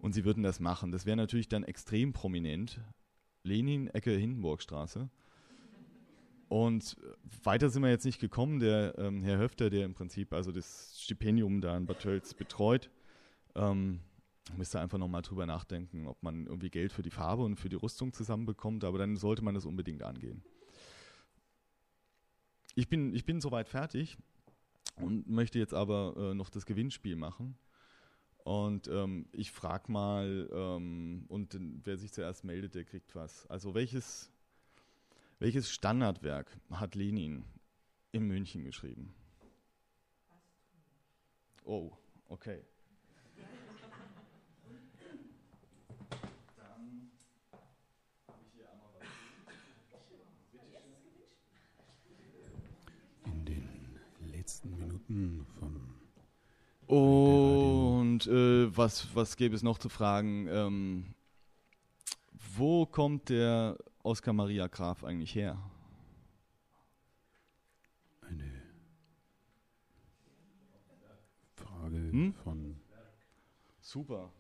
und sie würden das machen. Das wäre natürlich dann extrem prominent. Lenin, Ecke Hindenburgstraße. Und weiter sind wir jetzt nicht gekommen. Der ähm, Herr Höfter, der im Prinzip also das Stipendium da in Bad Tölz betreut, ähm, müsste einfach nochmal drüber nachdenken, ob man irgendwie Geld für die Farbe und für die Rüstung zusammenbekommt, aber dann sollte man das unbedingt angehen. Ich bin, ich bin soweit fertig und möchte jetzt aber äh, noch das Gewinnspiel machen. Und ähm, ich frage mal, ähm, und wer sich zuerst meldet, der kriegt was. Also welches, welches Standardwerk hat Lenin in München geschrieben? Oh, okay. Dann habe ich hier einmal was. In den letzten Minuten von und äh, was, was gäbe es noch zu fragen? Ähm, wo kommt der Oskar Maria Graf eigentlich her? Eine Frage hm? von. Super.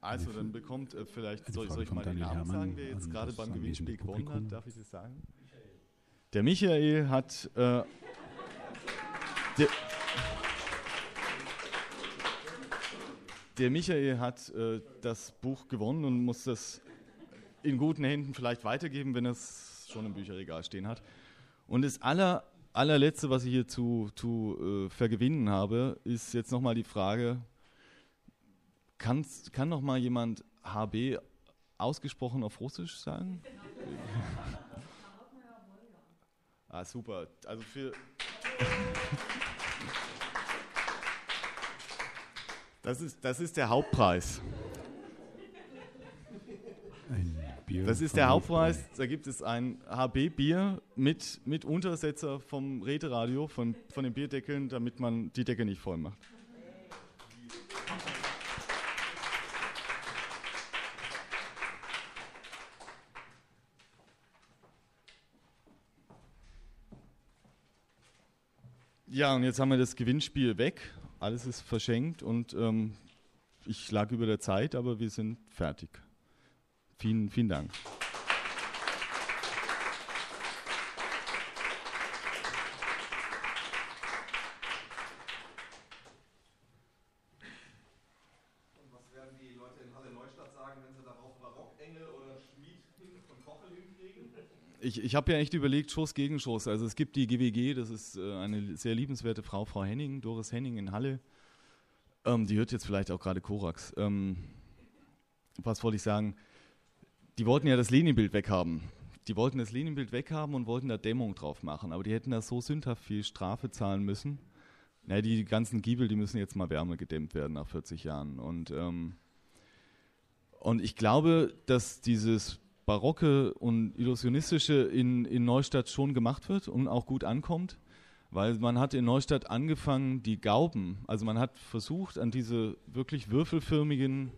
Also, dann bekommt äh, vielleicht, soll, soll, ich mal den Namen sagen, wer jetzt gerade beim Gewinnspiel gewonnen hat? Darf ich das sagen? Der Michael hat. Äh, der, Der Michael hat äh, das Buch gewonnen und muss das in guten Händen vielleicht weitergeben, wenn es schon im Bücherregal stehen hat. Und das aller, allerletzte, was ich hier zu, zu äh, vergewinnen habe, ist jetzt nochmal die Frage, kann's, kann noch mal jemand HB ausgesprochen auf Russisch sagen? ah, super. Also für... Das ist, das ist der Hauptpreis. Ein Bier das ist der Hauptpreis. Da gibt es ein HB-Bier mit, mit Untersetzer vom Räteradio, von, von den Bierdeckeln, damit man die Decke nicht voll macht. Ja, und jetzt haben wir das Gewinnspiel weg alles ist verschenkt und ähm, ich lag über der Zeit, aber wir sind fertig. Vielen, vielen Dank. Ich, ich habe ja echt überlegt, Schuss gegen Schuss. Also es gibt die GWG, das ist äh, eine sehr liebenswerte Frau, Frau Henning, Doris Henning in Halle. Ähm, die hört jetzt vielleicht auch gerade Korax. Ähm, was wollte ich sagen? Die wollten ja das Lenin-Bild weghaben. die wollten das Linienbild weghaben und wollten da Dämmung drauf machen, aber die hätten da so sündhaft viel Strafe zahlen müssen. Na, die ganzen Giebel, die müssen jetzt mal wärmegedämmt werden nach 40 Jahren. Und, ähm, und ich glaube, dass dieses Barocke und Illusionistische in, in Neustadt schon gemacht wird und auch gut ankommt, weil man hat in Neustadt angefangen, die Gauben, also man hat versucht, an diese wirklich würfelförmigen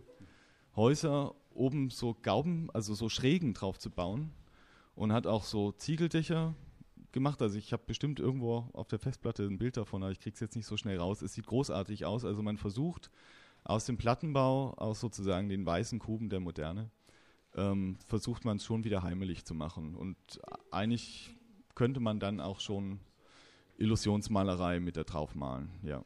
Häuser oben so Gauben, also so Schrägen drauf zu bauen und hat auch so Ziegeldächer gemacht. Also ich habe bestimmt irgendwo auf der Festplatte ein Bild davon, aber ich kriege es jetzt nicht so schnell raus. Es sieht großartig aus. Also man versucht aus dem Plattenbau, aus sozusagen den weißen Kuben der Moderne, ähm, versucht man es schon wieder heimelig zu machen. Und eigentlich könnte man dann auch schon Illusionsmalerei mit da draufmalen, ja.